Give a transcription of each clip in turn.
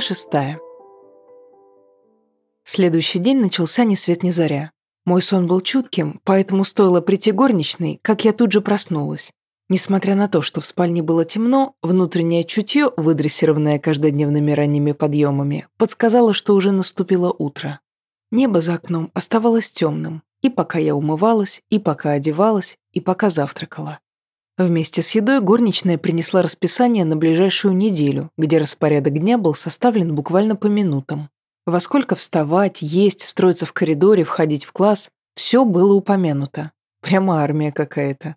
Шестая. Следующий день начался ни свет ни заря. Мой сон был чутким, поэтому стоило прийти горничной, как я тут же проснулась. Несмотря на то, что в спальне было темно, внутреннее чутье, выдрессированное каждодневными ранними подъемами, подсказало, что уже наступило утро. Небо за окном оставалось темным, и пока я умывалась, и пока одевалась, и пока завтракала. Вместе с едой горничная принесла расписание на ближайшую неделю, где распорядок дня был составлен буквально по минутам. Во сколько вставать, есть, строиться в коридоре, входить в класс – все было упомянуто. Прямо армия какая-то.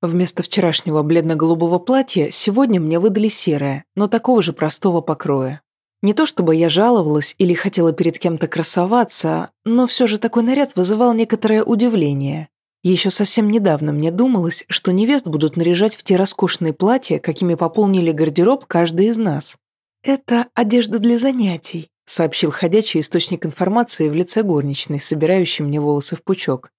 Вместо вчерашнего бледно-голубого платья сегодня мне выдали серое, но такого же простого покроя. Не то чтобы я жаловалась или хотела перед кем-то красоваться, но все же такой наряд вызывал некоторое удивление. Еще совсем недавно мне думалось, что невест будут наряжать в те роскошные платья, какими пополнили гардероб каждый из нас. «Это одежда для занятий», — сообщил ходячий источник информации в лице горничной, собирающей мне волосы в пучок.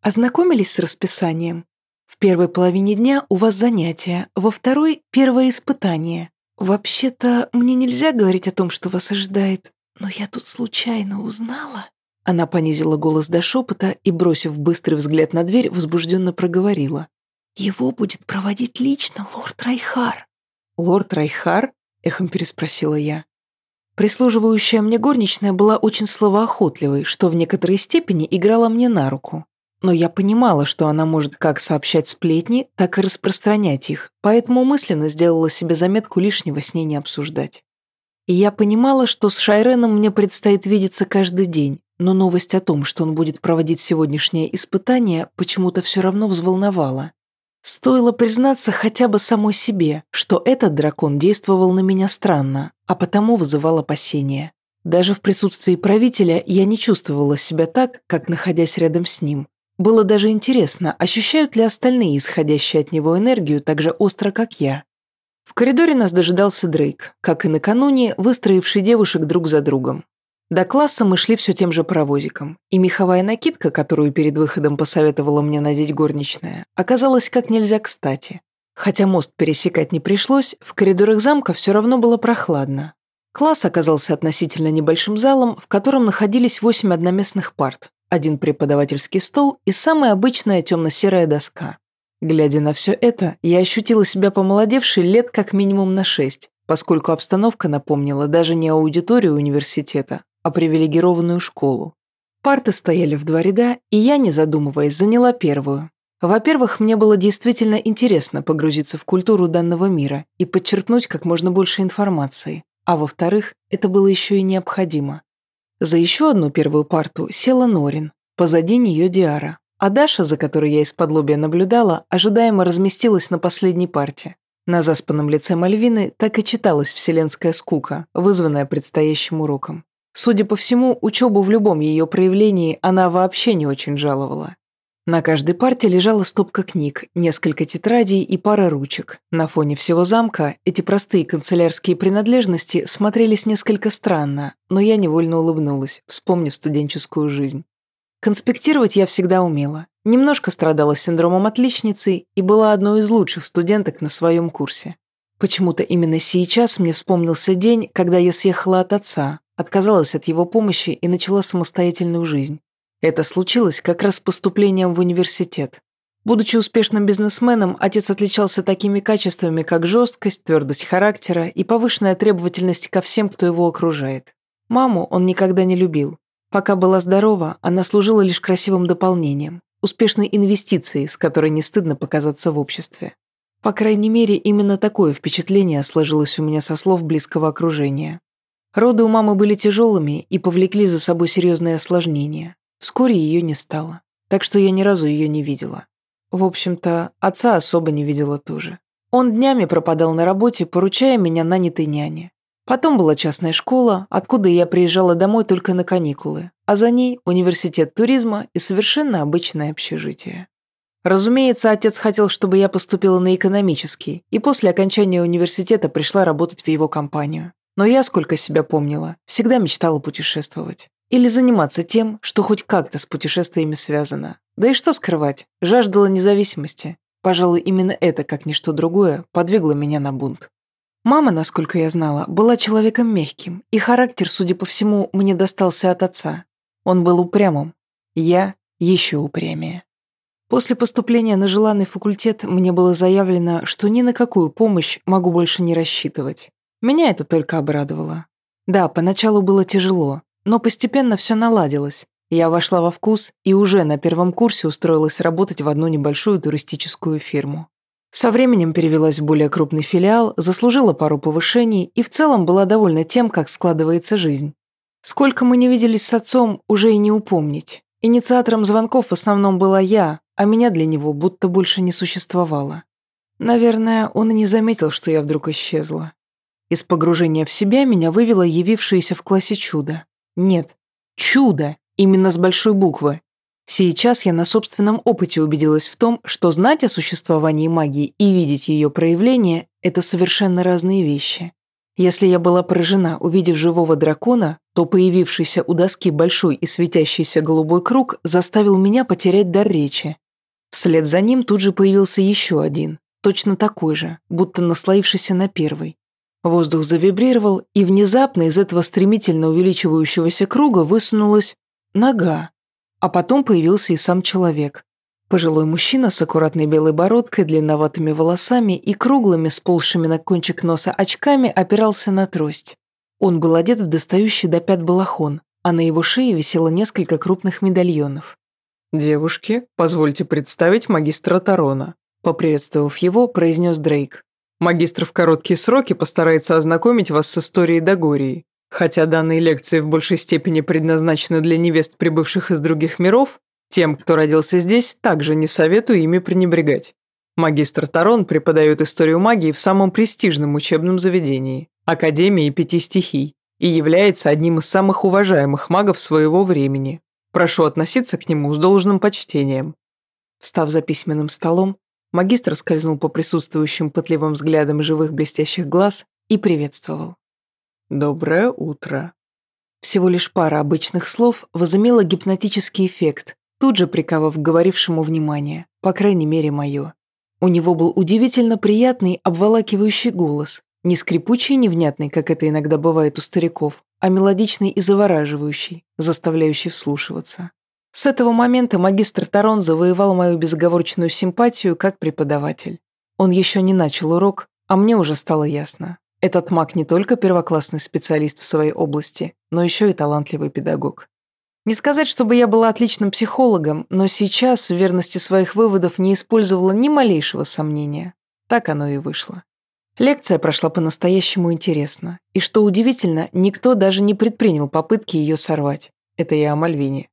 «Ознакомились с расписанием? В первой половине дня у вас занятия, во второй — первое испытание. Вообще-то, мне нельзя говорить о том, что вас ожидает, но я тут случайно узнала...» Она понизила голос до шепота и, бросив быстрый взгляд на дверь, возбужденно проговорила. «Его будет проводить лично лорд Райхар». «Лорд Райхар?» – эхом переспросила я. Прислуживающая мне горничная была очень словоохотливой, что в некоторой степени играла мне на руку. Но я понимала, что она может как сообщать сплетни, так и распространять их, поэтому мысленно сделала себе заметку лишнего с ней не обсуждать. И я понимала, что с Шайреном мне предстоит видеться каждый день, но новость о том, что он будет проводить сегодняшнее испытание, почему-то все равно взволновала. Стоило признаться хотя бы самой себе, что этот дракон действовал на меня странно, а потому вызывал опасения. Даже в присутствии правителя я не чувствовала себя так, как находясь рядом с ним. Было даже интересно, ощущают ли остальные исходящие от него энергию так же остро, как я. В коридоре нас дожидался Дрейк, как и накануне, выстроивший девушек друг за другом. До класса мы шли все тем же паровозиком, и меховая накидка, которую перед выходом посоветовала мне надеть горничная, оказалась как нельзя кстати. Хотя мост пересекать не пришлось, в коридорах замка все равно было прохладно. Класс оказался относительно небольшим залом, в котором находились восемь одноместных парт, один преподавательский стол и самая обычная темно-серая доска. Глядя на все это, я ощутила себя помолодевшей лет как минимум на шесть, поскольку обстановка напомнила даже не аудиторию университета, а привилегированную школу. Парты стояли в два ряда, и я, не задумываясь, заняла первую. Во-первых, мне было действительно интересно погрузиться в культуру данного мира и подчеркнуть как можно больше информации, а во-вторых, это было еще и необходимо. За еще одну первую парту села Норин, позади нее Диара, а Даша, за которой я из-под наблюдала, ожидаемо разместилась на последней парте. На заспанном лице Мальвины так и читалась вселенская скука, вызванная предстоящим уроком. Судя по всему, учебу в любом ее проявлении она вообще не очень жаловала. На каждой парте лежала стопка книг, несколько тетрадей и пара ручек. На фоне всего замка эти простые канцелярские принадлежности смотрелись несколько странно, но я невольно улыбнулась, вспомнив студенческую жизнь. Конспектировать я всегда умела. Немножко страдала синдромом отличницы и была одной из лучших студенток на своем курсе. Почему-то именно сейчас мне вспомнился день, когда я съехала от отца, отказалась от его помощи и начала самостоятельную жизнь. Это случилось как раз с поступлением в университет. Будучи успешным бизнесменом, отец отличался такими качествами, как жесткость, твердость характера и повышенная требовательность ко всем, кто его окружает. Маму он никогда не любил. Пока была здорова, она служила лишь красивым дополнением, успешной инвестицией, с которой не стыдно показаться в обществе. По крайней мере, именно такое впечатление сложилось у меня со слов близкого окружения. Роды у мамы были тяжелыми и повлекли за собой серьезные осложнения. Вскоре ее не стало, так что я ни разу ее не видела. В общем-то, отца особо не видела тоже. Он днями пропадал на работе, поручая меня нанятой няне. Потом была частная школа, откуда я приезжала домой только на каникулы, а за ней университет туризма и совершенно обычное общежитие. Разумеется, отец хотел, чтобы я поступила на экономический, и после окончания университета пришла работать в его компанию. Но я, сколько себя помнила, всегда мечтала путешествовать. Или заниматься тем, что хоть как-то с путешествиями связано. Да и что скрывать, жаждала независимости. Пожалуй, именно это, как ничто другое, подвигло меня на бунт. Мама, насколько я знала, была человеком мягким, и характер, судя по всему, мне достался от отца. Он был упрямым. Я еще упрямее. После поступления на желанный факультет мне было заявлено, что ни на какую помощь могу больше не рассчитывать. Меня это только обрадовало. Да, поначалу было тяжело, но постепенно все наладилось. Я вошла во вкус и уже на первом курсе устроилась работать в одну небольшую туристическую фирму. Со временем перевелась в более крупный филиал, заслужила пару повышений и в целом была довольна тем, как складывается жизнь. Сколько мы не виделись с отцом, уже и не упомнить. Инициатором звонков в основном была я, а меня для него будто больше не существовало. Наверное, он и не заметил, что я вдруг исчезла. Из погружения в себя меня вывело явившееся в классе чудо. Нет, чудо, именно с большой буквы. Сейчас я на собственном опыте убедилась в том, что знать о существовании магии и видеть ее проявление – это совершенно разные вещи. Если я была поражена, увидев живого дракона, то появившийся у доски большой и светящийся голубой круг заставил меня потерять дар речи. Вслед за ним тут же появился еще один, точно такой же, будто наслоившийся на первый. Воздух завибрировал, и внезапно из этого стремительно увеличивающегося круга высунулась нога. А потом появился и сам человек. Пожилой мужчина с аккуратной белой бородкой, длинноватыми волосами и круглыми, сползшими на кончик носа очками опирался на трость. Он был одет в достающий до пят балахон, а на его шее висело несколько крупных медальонов. «Девушки, позвольте представить магистра Тарона», поприветствовав его, произнес Дрейк. «Магистр в короткие сроки постарается ознакомить вас с историей Дагории. Хотя данные лекции в большей степени предназначены для невест, прибывших из других миров, тем, кто родился здесь, также не советую ими пренебрегать. Магистр Тарон преподает историю магии в самом престижном учебном заведении – Академии Пяти Стихий, и является одним из самых уважаемых магов своего времени. Прошу относиться к нему с должным почтением. Встав за письменным столом, магистр скользнул по присутствующим пытливым взглядам живых блестящих глаз и приветствовал. «Доброе утро». Всего лишь пара обычных слов возымела гипнотический эффект, тут же приковав говорившему внимание, по крайней мере, мое. У него был удивительно приятный, обволакивающий голос, не скрипучий и невнятный, как это иногда бывает у стариков, а мелодичный и завораживающий, заставляющий вслушиваться. С этого момента магистр Тарон завоевал мою безоговорочную симпатию как преподаватель. Он еще не начал урок, а мне уже стало ясно. Этот маг не только первоклассный специалист в своей области, но еще и талантливый педагог. Не сказать, чтобы я была отличным психологом, но сейчас в верности своих выводов не использовала ни малейшего сомнения. Так оно и вышло. Лекция прошла по-настоящему интересно, и, что удивительно, никто даже не предпринял попытки ее сорвать. Это я о Мальвине.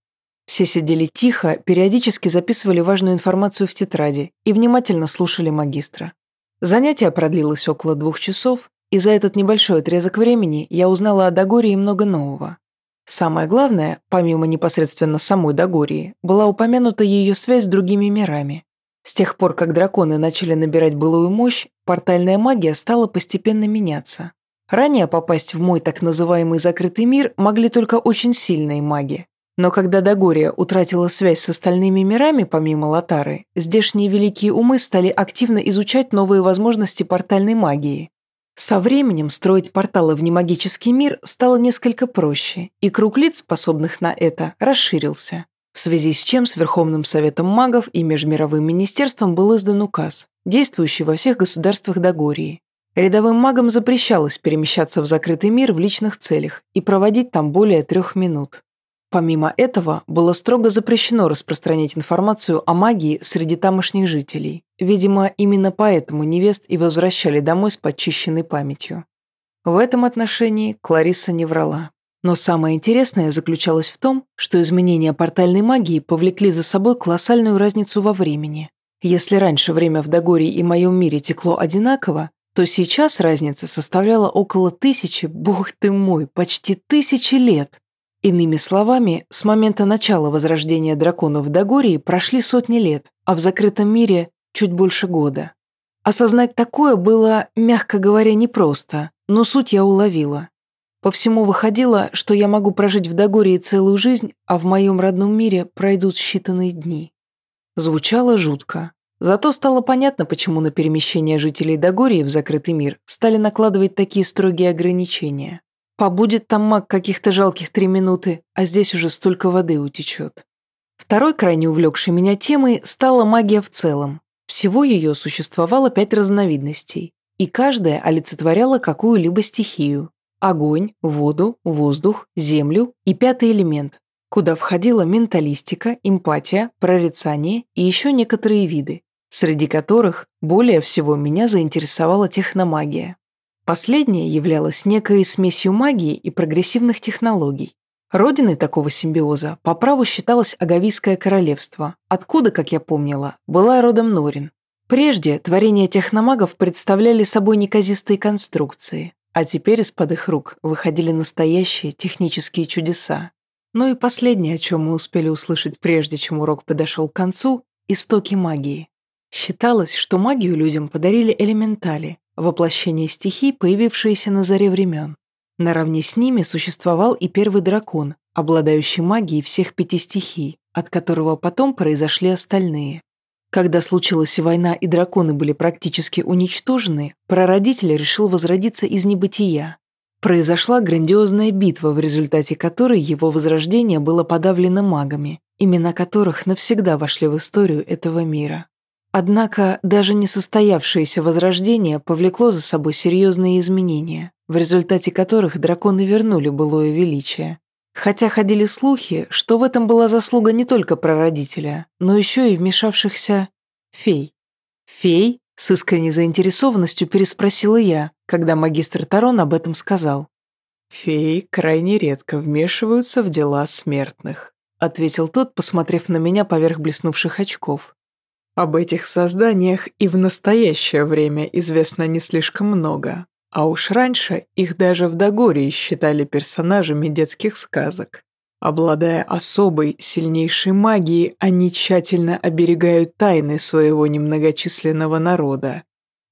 Все сидели тихо, периодически записывали важную информацию в тетради и внимательно слушали магистра. Занятие продлилось около двух часов, и за этот небольшой отрезок времени я узнала о Дагории много нового. Самое главное, помимо непосредственно самой Дагории, была упомянута ее связь с другими мирами. С тех пор, как драконы начали набирать былую мощь, портальная магия стала постепенно меняться. Ранее попасть в мой так называемый закрытый мир могли только очень сильные маги. Но когда Дагория утратила связь с остальными мирами, помимо Латары, здешние великие умы стали активно изучать новые возможности портальной магии. Со временем строить порталы в немагический мир стало несколько проще, и круг лиц, способных на это, расширился. В связи с чем с Верховным Советом магов и Межмировым министерством был издан указ, действующий во всех государствах Дагории. Рядовым магам запрещалось перемещаться в закрытый мир в личных целях и проводить там более трех минут. Помимо этого, было строго запрещено распространять информацию о магии среди тамошних жителей. Видимо, именно поэтому невест и возвращали домой с подчищенной памятью. В этом отношении Клариса не врала. Но самое интересное заключалось в том, что изменения портальной магии повлекли за собой колоссальную разницу во времени. Если раньше время в Дагории и моем мире текло одинаково, то сейчас разница составляла около тысячи, бог ты мой, почти тысячи лет. Иными словами, с момента начала возрождения драконов в Дагории прошли сотни лет, а в закрытом мире чуть больше года. Осознать такое было, мягко говоря, непросто, но суть я уловила. По всему выходило, что я могу прожить в Дагории целую жизнь, а в моем родном мире пройдут считанные дни. Звучало жутко, Зато стало понятно, почему на перемещение жителей Дагории в закрытый мир стали накладывать такие строгие ограничения. Побудет там маг каких-то жалких три минуты, а здесь уже столько воды утечет. Второй крайне увлекшей меня темой стала магия в целом. Всего ее существовало пять разновидностей, и каждая олицетворяла какую-либо стихию. Огонь, воду, воздух, землю и пятый элемент, куда входила менталистика, эмпатия, прорицание и еще некоторые виды, среди которых более всего меня заинтересовала техномагия. Последняя являлась некой смесью магии и прогрессивных технологий. Родиной такого симбиоза по праву считалось Агавийское королевство, откуда, как я помнила, была родом Норин. Прежде творения техномагов представляли собой неказистые конструкции, а теперь из-под их рук выходили настоящие технические чудеса. Ну и последнее, о чем мы успели услышать прежде, чем урок подошел к концу – истоки магии. Считалось, что магию людям подарили элементали, воплощение стихий, появившиеся на заре времен. Наравне с ними существовал и первый дракон, обладающий магией всех пяти стихий, от которого потом произошли остальные. Когда случилась война и драконы были практически уничтожены, прародитель решил возродиться из небытия. Произошла грандиозная битва, в результате которой его возрождение было подавлено магами, имена которых навсегда вошли в историю этого мира. Однако даже несостоявшееся возрождение повлекло за собой серьезные изменения, в результате которых драконы вернули былое величие. Хотя ходили слухи, что в этом была заслуга не только прародителя, но еще и вмешавшихся фей. «Фей?» – с искренней заинтересованностью переспросила я, когда магистр Тарон об этом сказал. «Феи крайне редко вмешиваются в дела смертных», – ответил тот, посмотрев на меня поверх блеснувших очков. Об этих созданиях и в настоящее время известно не слишком много, а уж раньше их даже в Дагории считали персонажами детских сказок. Обладая особой, сильнейшей магией, они тщательно оберегают тайны своего немногочисленного народа.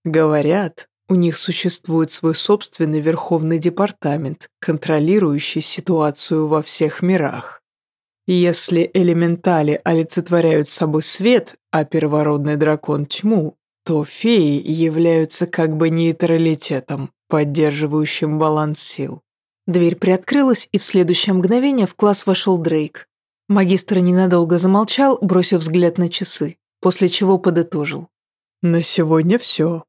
Говорят, у них существует свой собственный верховный департамент, контролирующий ситуацию во всех мирах. Если элементали олицетворяют собой свет, а первородный дракон – тьму, то феи являются как бы нейтралитетом, поддерживающим баланс сил. Дверь приоткрылась, и в следующее мгновение в класс вошел Дрейк. Магистр ненадолго замолчал, бросив взгляд на часы, после чего подытожил. «На сегодня все.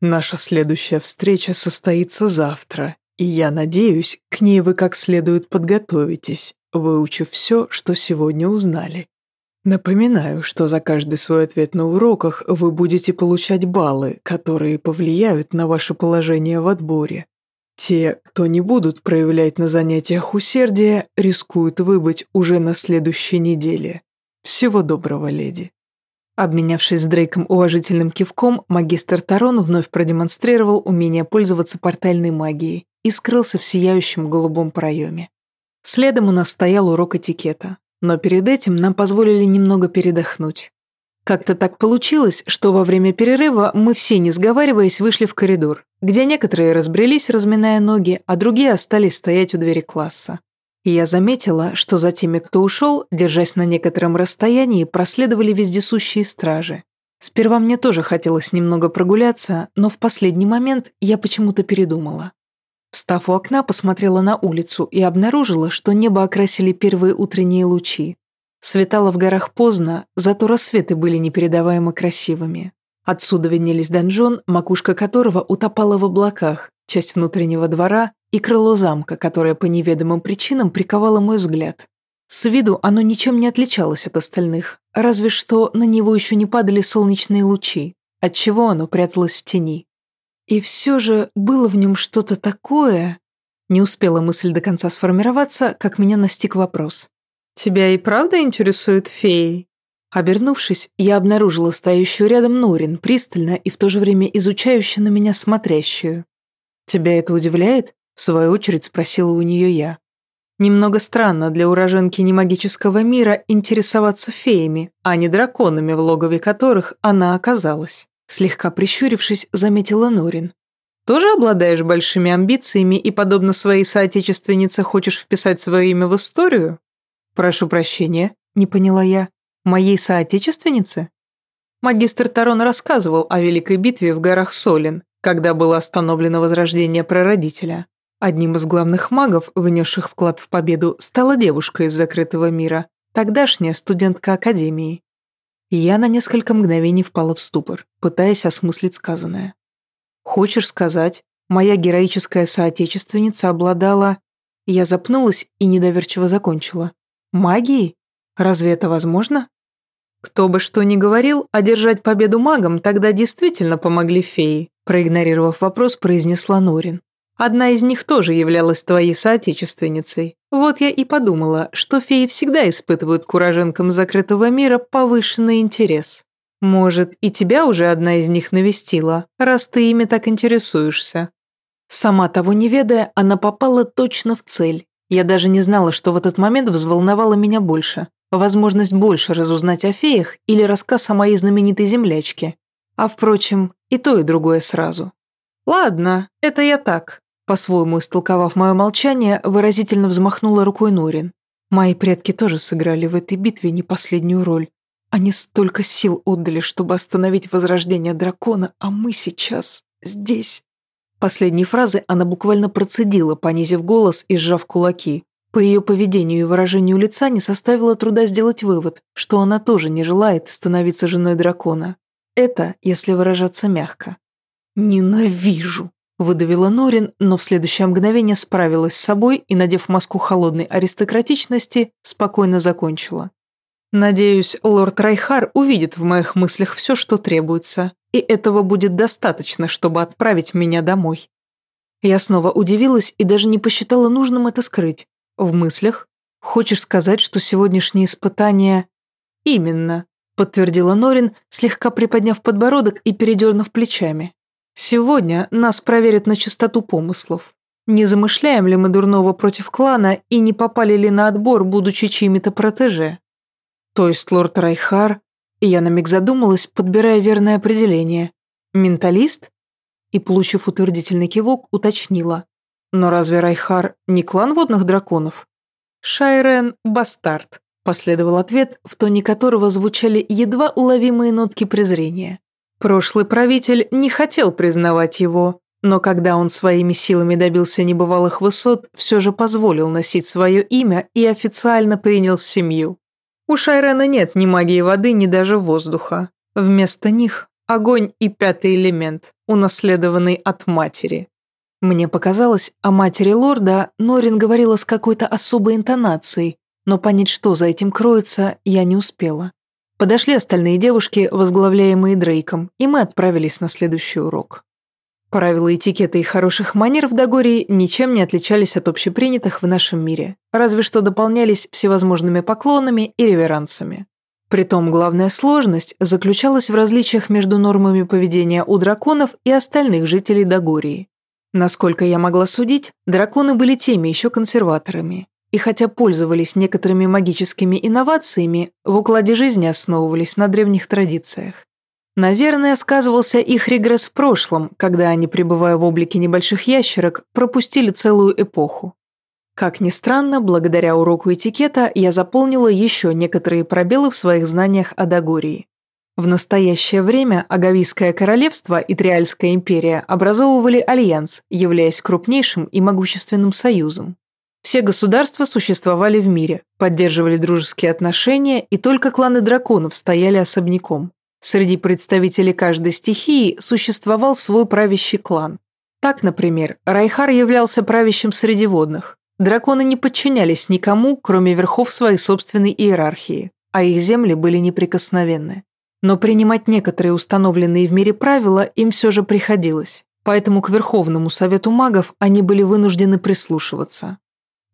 Наша следующая встреча состоится завтра, и я надеюсь, к ней вы как следует подготовитесь выучив все, что сегодня узнали. Напоминаю, что за каждый свой ответ на уроках вы будете получать баллы, которые повлияют на ваше положение в отборе. Те, кто не будут проявлять на занятиях усердия, рискуют выбыть уже на следующей неделе. Всего доброго, леди. Обменявшись с Дрейком уважительным кивком, магистр Тарон вновь продемонстрировал умение пользоваться портальной магией и скрылся в сияющем голубом проеме. Следом у нас стоял урок этикета, но перед этим нам позволили немного передохнуть. Как-то так получилось, что во время перерыва мы все, не сговариваясь, вышли в коридор, где некоторые разбрелись, разминая ноги, а другие остались стоять у двери класса. И я заметила, что за теми, кто ушел, держась на некотором расстоянии, проследовали вездесущие стражи. Сперва мне тоже хотелось немного прогуляться, но в последний момент я почему-то передумала. Встав у окна, посмотрела на улицу и обнаружила, что небо окрасили первые утренние лучи. Светало в горах поздно, зато рассветы были непередаваемо красивыми. Отсюда виднелись донжон, макушка которого утопала в облаках, часть внутреннего двора и крыло замка, которое по неведомым причинам приковало мой взгляд. С виду оно ничем не отличалось от остальных, разве что на него еще не падали солнечные лучи, отчего оно пряталось в тени. И все же было в нем что-то такое... Не успела мысль до конца сформироваться, как меня настиг вопрос. «Тебя и правда интересует феи?» Обернувшись, я обнаружила стоящую рядом Норин, пристально и в то же время изучающую на меня смотрящую. «Тебя это удивляет?» – в свою очередь спросила у нее я. Немного странно для уроженки немагического мира интересоваться феями, а не драконами, в логове которых она оказалась. Слегка прищурившись, заметила Норин. «Тоже обладаешь большими амбициями и, подобно своей соотечественнице, хочешь вписать свое имя в историю?» «Прошу прощения», — не поняла я. «Моей соотечественнице?» Магистр Тарон рассказывал о великой битве в горах Солин, когда было остановлено возрождение прародителя. Одним из главных магов, внесших вклад в победу, стала девушка из закрытого мира, тогдашняя студентка Академии. Я на несколько мгновений впала в ступор, пытаясь осмыслить сказанное. «Хочешь сказать, моя героическая соотечественница обладала...» Я запнулась и недоверчиво закончила. «Магией? Разве это возможно?» Кто бы что ни говорил, одержать победу магам тогда действительно помогли феи, проигнорировав вопрос, произнесла Норин. Одна из них тоже являлась твоей соотечественницей. Вот я и подумала, что феи всегда испытывают к уроженкам закрытого мира повышенный интерес. Может, и тебя уже одна из них навестила, раз ты ими так интересуешься. Сама того не ведая, она попала точно в цель. Я даже не знала, что в этот момент взволновало меня больше. Возможность больше разузнать о феях или рассказ о моей знаменитой землячке. А впрочем, и то, и другое сразу. «Ладно, это я так», по-своему истолковав мое молчание, выразительно взмахнула рукой Норин. Мои предки тоже сыграли в этой битве не последнюю роль. Они столько сил отдали, чтобы остановить возрождение дракона, а мы сейчас здесь. Последней фразы она буквально процедила, понизив голос и сжав кулаки. По ее поведению и выражению лица не составило труда сделать вывод, что она тоже не желает становиться женой дракона. Это, если выражаться мягко. «Ненавижу!» – выдавила Норин, но в следующее мгновение справилась с собой и, надев маску холодной аристократичности, спокойно закончила. «Надеюсь, лорд Райхар увидит в моих мыслях все, что требуется, и этого будет достаточно, чтобы отправить меня домой». Я снова удивилась и даже не посчитала нужным это скрыть. В мыслях? Хочешь сказать, что сегодняшнее испытание... Именно, подтвердила Норин, слегка приподняв подбородок и передернув плечами. Сегодня нас проверят на чистоту помыслов. Не замышляем ли мы дурного против клана и не попали ли на отбор, будучи чьими-то протеже? То есть лорд Райхар... И я на миг задумалась, подбирая верное определение. Менталист? И, получив утвердительный кивок, уточнила. Но разве Райхар не клан водных драконов? Шайрен – бастард, последовал ответ, в тоне которого звучали едва уловимые нотки презрения. Прошлый правитель не хотел признавать его, но когда он своими силами добился небывалых высот, все же позволил носить свое имя и официально принял в семью. У Шайрена нет ни магии воды, ни даже воздуха. Вместо них – огонь и пятый элемент, унаследованный от матери. Мне показалось, о матери лорда Норин говорила с какой-то особой интонацией, но понять, что за этим кроется, я не успела. Подошли остальные девушки, возглавляемые Дрейком, и мы отправились на следующий урок. Правила этикета и хороших манер в Дагории ничем не отличались от общепринятых в нашем мире, разве что дополнялись всевозможными поклонами и реверансами. Притом главная сложность заключалась в различиях между нормами поведения у драконов и остальных жителей Дагории. Насколько я могла судить, драконы были теми еще консерваторами. И хотя пользовались некоторыми магическими инновациями, в укладе жизни основывались на древних традициях. Наверное, сказывался их регресс в прошлом, когда они, пребывая в облике небольших ящерок, пропустили целую эпоху. Как ни странно, благодаря уроку этикета я заполнила еще некоторые пробелы в своих знаниях о Дагории. В настоящее время Агавийское королевство и Триальская империя образовывали альянс, являясь крупнейшим и могущественным союзом. Все государства существовали в мире, поддерживали дружеские отношения, и только кланы драконов стояли особняком. Среди представителей каждой стихии существовал свой правящий клан. Так, например, Райхар являлся правящим среди водных. Драконы не подчинялись никому, кроме верхов своей собственной иерархии, а их земли были неприкосновенны. Но принимать некоторые установленные в мире правила им все же приходилось, поэтому к Верховному Совету магов они были вынуждены прислушиваться.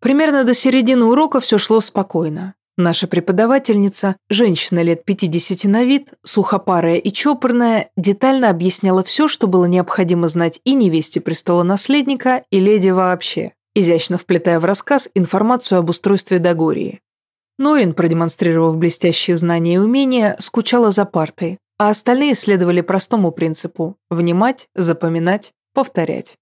Примерно до середины урока все шло спокойно. Наша преподавательница, женщина лет 50 на вид, сухопарая и чопорная, детально объясняла все, что было необходимо знать и невесте престола наследника, и леди вообще, изящно вплетая в рассказ информацию об устройстве Дагории. Норин, продемонстрировав блестящие знания и умения, скучала за партой, а остальные следовали простому принципу – внимать, запоминать, повторять.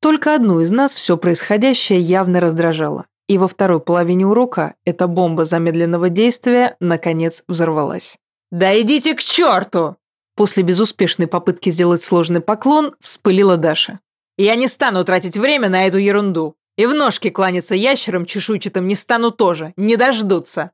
Только одну из нас все происходящее явно раздражало, и во второй половине урока эта бомба замедленного действия наконец взорвалась. «Да идите к черту!» После безуспешной попытки сделать сложный поклон вспылила Даша. «Я не стану тратить время на эту ерунду. И в ножки кланяться ящерам чешуйчатым не стану тоже. Не дождутся».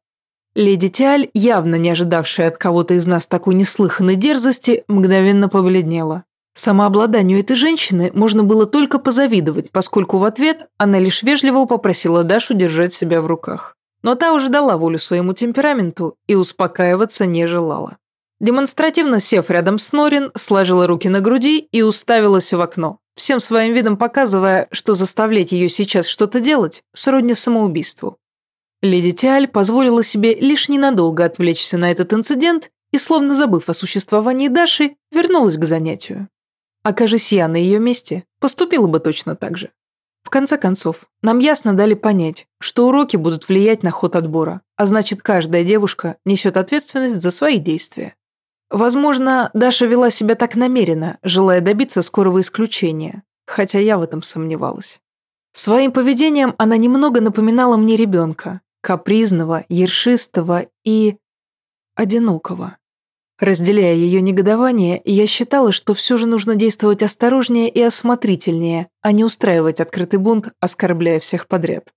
Леди Тиаль, явно не ожидавшая от кого-то из нас такой неслыханной дерзости, мгновенно побледнела. Самообладанию этой женщины можно было только позавидовать, поскольку в ответ она лишь вежливо попросила Дашу держать себя в руках. Но та уже дала волю своему темпераменту и успокаиваться не желала. Демонстративно сев рядом с Норин, сложила руки на груди и уставилась в окно, всем своим видом показывая, что заставлять ее сейчас что-то делать сродни самоубийству. Леди Тиаль позволила себе лишь ненадолго отвлечься на этот инцидент и, словно забыв о существовании Даши, вернулась к занятию. Окажись я на ее месте, поступила бы точно так же. В конце концов, нам ясно дали понять, что уроки будут влиять на ход отбора, а значит, каждая девушка несет ответственность за свои действия. Возможно, Даша вела себя так намеренно, желая добиться скорого исключения, хотя я в этом сомневалась. Своим поведением она немного напоминала мне ребенка, капризного, ершистого и... одинокого. Разделяя ее негодование, я считала, что все же нужно действовать осторожнее и осмотрительнее, а не устраивать открытый бунт, оскорбляя всех подряд.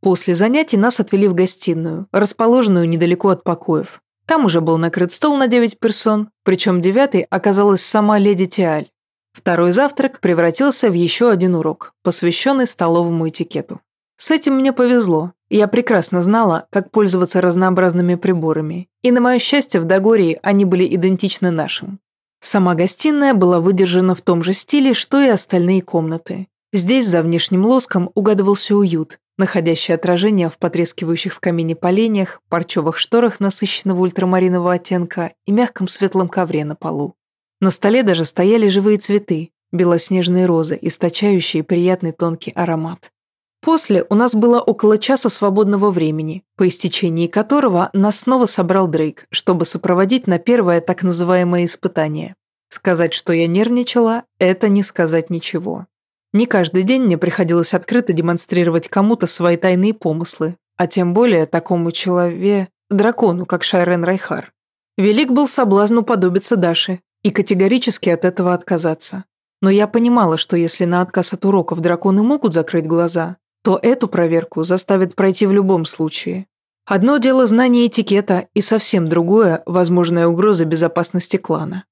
После занятий нас отвели в гостиную, расположенную недалеко от покоев. Там уже был накрыт стол на девять персон, причем девятой оказалась сама леди Тиаль. Второй завтрак превратился в еще один урок, посвященный столовому этикету. С этим мне повезло. Я прекрасно знала, как пользоваться разнообразными приборами, и на мое счастье в Дагории они были идентичны нашим. Сама гостиная была выдержана в том же стиле, что и остальные комнаты. Здесь за внешним лоском угадывался уют, находящий отражение в потрескивающих в камине поленьях, парчевых шторах насыщенного ультрамаринового оттенка и мягком светлом ковре на полу. На столе даже стояли живые цветы, белоснежные розы, источающие приятный тонкий аромат. После у нас было около часа свободного времени, по истечении которого нас снова собрал Дрейк, чтобы сопроводить на первое так называемое испытание. Сказать, что я нервничала, это не сказать ничего. Не каждый день мне приходилось открыто демонстрировать кому-то свои тайные помыслы, а тем более такому человеку, дракону, как Шайрен Райхар. Велик был соблазн уподобиться Даше и категорически от этого отказаться. Но я понимала, что если на отказ от уроков драконы могут закрыть глаза, то эту проверку заставят пройти в любом случае. Одно дело знание этикета и совсем другое – возможная угроза безопасности клана.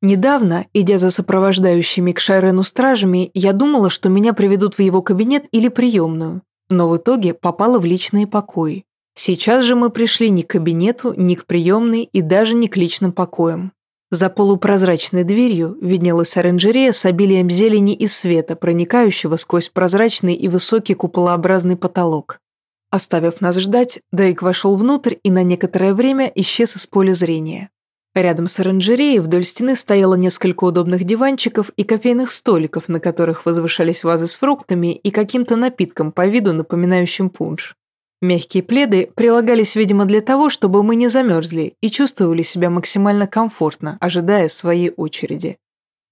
Недавно, идя за сопровождающими к Шайрену стражами, я думала, что меня приведут в его кабинет или приемную, но в итоге попала в личные покои. Сейчас же мы пришли ни к кабинету, ни к приемной и даже не к личным покоям. За полупрозрачной дверью виднелась оранжерея с обилием зелени и света, проникающего сквозь прозрачный и высокий куполообразный потолок. Оставив нас ждать, Дрейк вошел внутрь и на некоторое время исчез из поля зрения. Рядом с оранжереей вдоль стены стояло несколько удобных диванчиков и кофейных столиков, на которых возвышались вазы с фруктами и каким-то напитком по виду, напоминающим пунш. Мягкие пледы прилагались, видимо, для того, чтобы мы не замерзли и чувствовали себя максимально комфортно, ожидая своей очереди.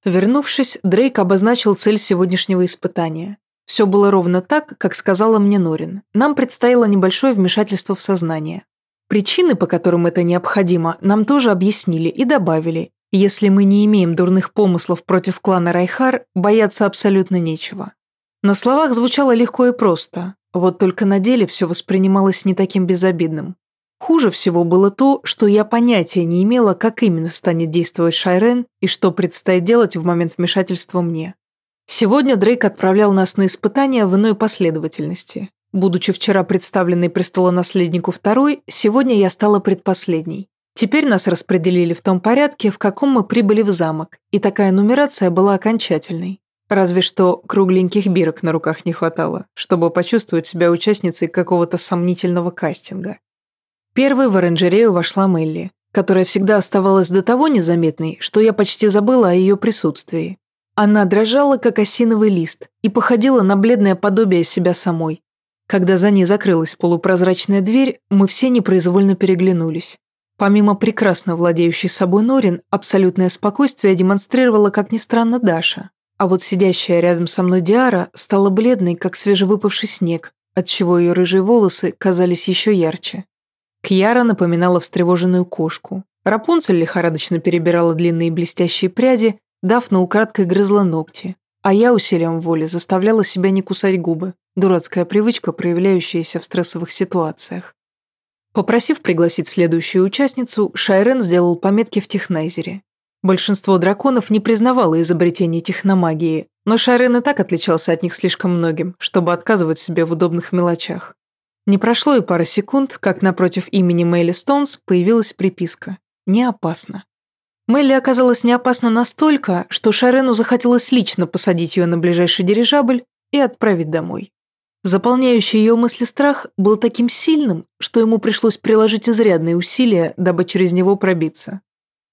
Вернувшись, Дрейк обозначил цель сегодняшнего испытания. Все было ровно так, как сказала мне Норин. Нам предстояло небольшое вмешательство в сознание. Причины, по которым это необходимо, нам тоже объяснили и добавили. Если мы не имеем дурных помыслов против клана Райхар, бояться абсолютно нечего. На словах звучало легко и просто, вот только на деле все воспринималось не таким безобидным. Хуже всего было то, что я понятия не имела, как именно станет действовать Шайрен и что предстоит делать в момент вмешательства мне. Сегодня Дрейк отправлял нас на испытания в иной последовательности. Будучи вчера представленной престолонаследнику второй, сегодня я стала предпоследней. Теперь нас распределили в том порядке, в каком мы прибыли в замок, и такая нумерация была окончательной. Разве что кругленьких бирок на руках не хватало, чтобы почувствовать себя участницей какого-то сомнительного кастинга. Первой в оранжерею вошла Мелли, которая всегда оставалась до того незаметной, что я почти забыла о ее присутствии. Она дрожала, как осиновый лист, и походила на бледное подобие себя самой, когда за ней закрылась полупрозрачная дверь, мы все непроизвольно переглянулись. Помимо прекрасно владеющей собой Норин, абсолютное спокойствие демонстрировала, как ни странно, Даша. А вот сидящая рядом со мной Диара стала бледной, как свежевыпавший снег, отчего ее рыжие волосы казались еще ярче. Кьяра напоминала встревоженную кошку. Рапунцель лихорадочно перебирала длинные блестящие пряди, Дафна украдкой грызла ногти, а я усилием воли заставляла себя не кусать губы, дурацкая привычка, проявляющаяся в стрессовых ситуациях. Попросив пригласить следующую участницу, Шайрен сделал пометки в технайзере. Большинство драконов не признавало изобретение техномагии, но Шайрен и так отличался от них слишком многим, чтобы отказывать себе в удобных мелочах. Не прошло и пара секунд, как напротив имени Мэйли Стоунс появилась приписка «Не опасно». Мелли оказалась не опасна настолько, что Шарену захотелось лично посадить ее на ближайший дирижабль и отправить домой. Заполняющий ее мысли страх был таким сильным, что ему пришлось приложить изрядные усилия, дабы через него пробиться.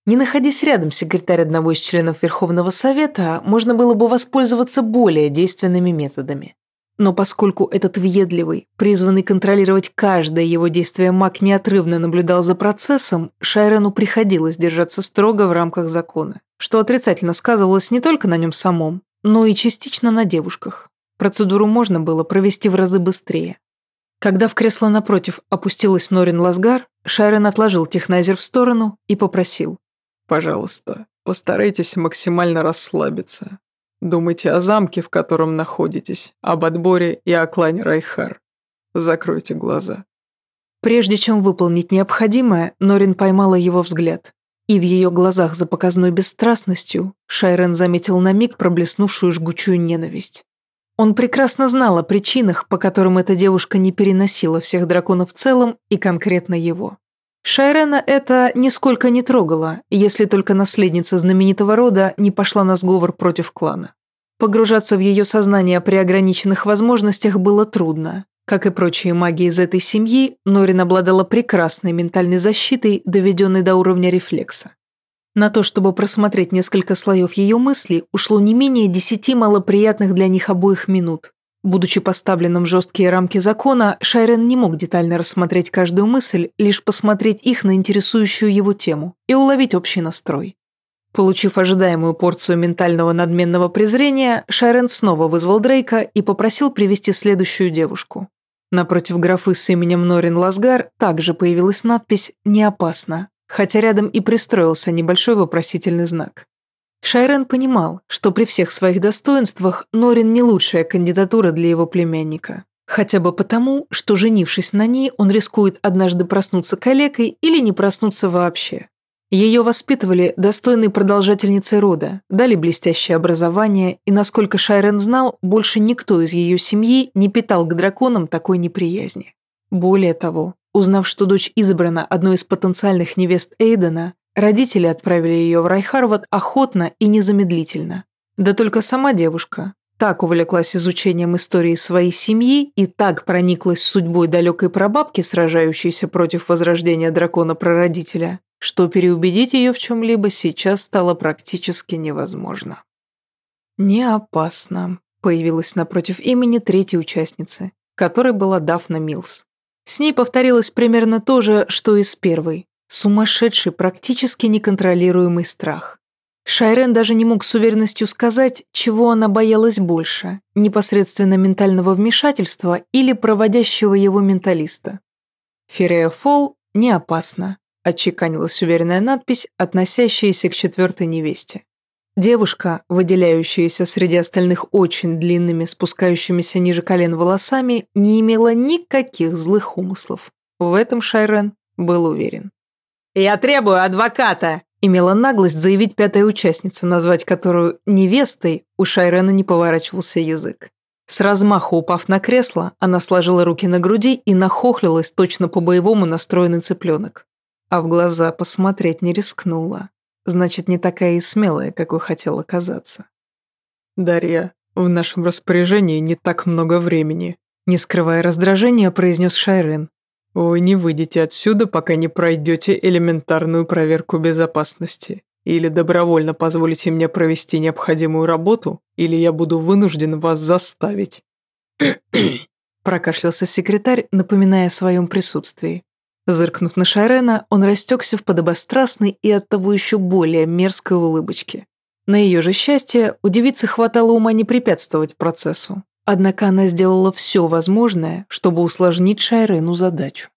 Не находясь рядом секретарь одного из членов Верховного Совета, можно было бы воспользоваться более действенными методами. Но поскольку этот въедливый, призванный контролировать каждое его действие маг неотрывно наблюдал за процессом, Шайрену приходилось держаться строго в рамках закона, что отрицательно сказывалось не только на нем самом, но и частично на девушках. Процедуру можно было провести в разы быстрее. Когда в кресло напротив опустилась Норин Ласгар, Шайрен отложил технайзер в сторону и попросил. «Пожалуйста, постарайтесь максимально расслабиться. Думайте о замке, в котором находитесь, об отборе и о клане Райхар. Закройте глаза». Прежде чем выполнить необходимое, Норин поймала его взгляд. И в ее глазах за показной бесстрастностью Шайрен заметил на миг проблеснувшую жгучую ненависть. Он прекрасно знал о причинах, по которым эта девушка не переносила всех драконов в целом и конкретно его. Шайрена это нисколько не трогало, если только наследница знаменитого рода не пошла на сговор против клана. Погружаться в ее сознание при ограниченных возможностях было трудно. Как и прочие маги из этой семьи, Норин обладала прекрасной ментальной защитой, доведенной до уровня рефлекса. На то, чтобы просмотреть несколько слоев ее мыслей, ушло не менее десяти малоприятных для них обоих минут. Будучи поставленным в жесткие рамки закона, Шайрен не мог детально рассмотреть каждую мысль, лишь посмотреть их на интересующую его тему и уловить общий настрой. Получив ожидаемую порцию ментального надменного презрения, Шайрен снова вызвал Дрейка и попросил привести следующую девушку. Напротив графы с именем Норин Ласгар также появилась надпись «Не опасно», хотя рядом и пристроился небольшой вопросительный знак. Шайрен понимал, что при всех своих достоинствах Норин не лучшая кандидатура для его племянника. Хотя бы потому, что, женившись на ней, он рискует однажды проснуться калекой или не проснуться вообще. Ее воспитывали достойной продолжательницей рода, дали блестящее образование, и, насколько Шайрен знал, больше никто из ее семьи не питал к драконам такой неприязни. Более того, узнав, что дочь избрана одной из потенциальных невест Эйдена, Родители отправили ее в Райхарват охотно и незамедлительно. Да только сама девушка так увлеклась изучением истории своей семьи и так прониклась судьбой далекой прабабки, сражающейся против возрождения дракона-прародителя, что переубедить ее в чем-либо сейчас стало практически невозможно. «Не опасно», — появилась напротив имени третьей участницы, которой была Дафна Милс. С ней повторилось примерно то же, что и с первой, Сумасшедший, практически неконтролируемый страх. Шайрен даже не мог с уверенностью сказать, чего она боялась больше – непосредственно ментального вмешательства или проводящего его менталиста. Ферея Фолл не опасно, отчеканилась уверенная надпись, относящаяся к четвертой невесте. Девушка, выделяющаяся среди остальных очень длинными, спускающимися ниже колен волосами, не имела никаких злых умыслов. В этом Шайрен был уверен. «Я требую адвоката!» Имела наглость заявить пятая участница, назвать которую невестой, у Шайрена не поворачивался язык. С размаху упав на кресло, она сложила руки на груди и нахохлилась точно по-боевому настроенный цыпленок. А в глаза посмотреть не рискнула. Значит, не такая и смелая, какой хотела казаться. «Дарья, в нашем распоряжении не так много времени», не скрывая раздражения, произнес Шайрен, вы не выйдете отсюда, пока не пройдете элементарную проверку безопасности. Или добровольно позволите мне провести необходимую работу, или я буду вынужден вас заставить». Прокашлялся секретарь, напоминая о своем присутствии. Зыркнув на Шарена, он растекся в подобострастной и оттого еще более мерзкой улыбочке. На ее же счастье, у девицы хватало ума не препятствовать процессу. Однако она сделала все возможное, чтобы усложнить Шайрену задачу.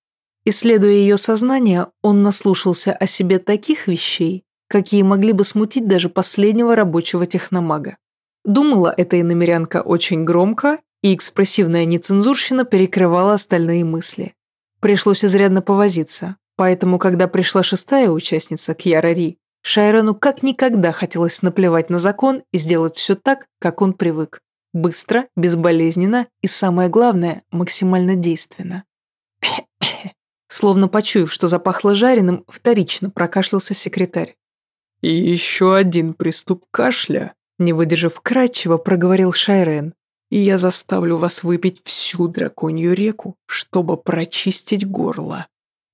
Исследуя ее сознание, он наслушался о себе таких вещей, какие могли бы смутить даже последнего рабочего техномага. Думала эта иномерянка очень громко, и экспрессивная нецензурщина перекрывала остальные мысли. Пришлось изрядно повозиться, поэтому, когда пришла шестая участница, Кьяра Ри, Шайрону как никогда хотелось наплевать на закон и сделать все так, как он привык. Быстро, безболезненно и, самое главное, максимально действенно. Словно почуяв, что запахло жареным, вторично прокашлялся секретарь. «И еще один приступ кашля», не выдержав кратчево, проговорил Шайрен. «И я заставлю вас выпить всю драконью реку, чтобы прочистить горло».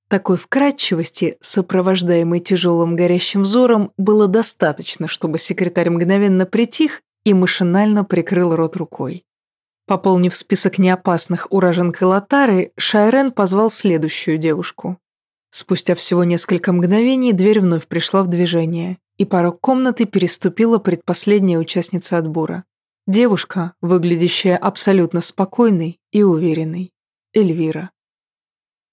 Такой вкрадчивости, сопровождаемой тяжелым горящим взором, было достаточно, чтобы секретарь мгновенно притих и машинально прикрыл рот рукой. Пополнив список неопасных уроженкой Латары, Шайрен позвал следующую девушку. Спустя всего несколько мгновений дверь вновь пришла в движение, и порог комнаты переступила предпоследняя участница отбора. Девушка, выглядящая абсолютно спокойной и уверенной. Эльвира.